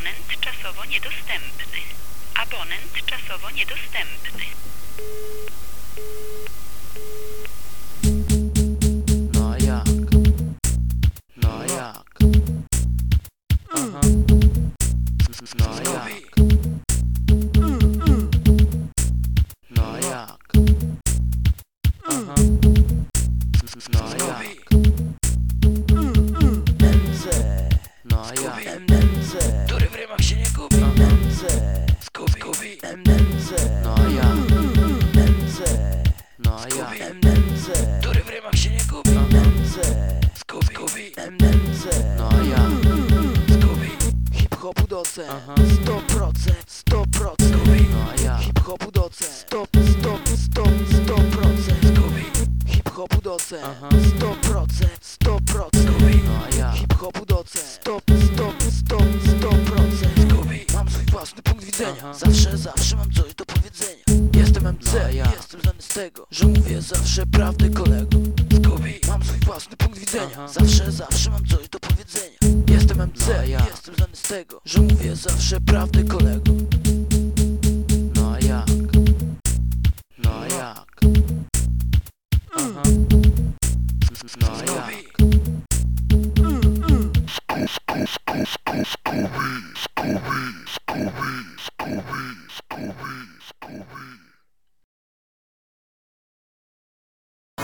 Abonent czasowo niedostępny. Abonent czasowo niedostępny. No jak? No jak? Aha. No jak? No jak? Aha. No jak? No a jak? MC, Który w rymach się nie gubi. MC, Skubi, Skubi, MC, No a jak? Skubi, hip-hopu docent, Aha. 100%, 100%, No a jak? hip-hopu docent, stop, stop, stop, 100%, Skubi, hip-hopu Aha. 100%, 100%, No a jak? hip-hopu docent, stop, stop, stop, 100%, Skubi, Mam swój własny punkt widzenia. Zawsze, zawsze mam coś problemem C Ja. Jestem znany z tego, że mówię zawsze prawdę kolegom Zgubi, mam swój własny punkt widzenia. Zawsze, zawsze mam coś do powiedzenia. Jestem MC, no, ja. jestem znany z tego, że mówię zawsze prawdę kolegom No a jak? No a jak? Aha. No a jak? Scooby, Scooby, Scooby, Scooby, Scooby, Scooby.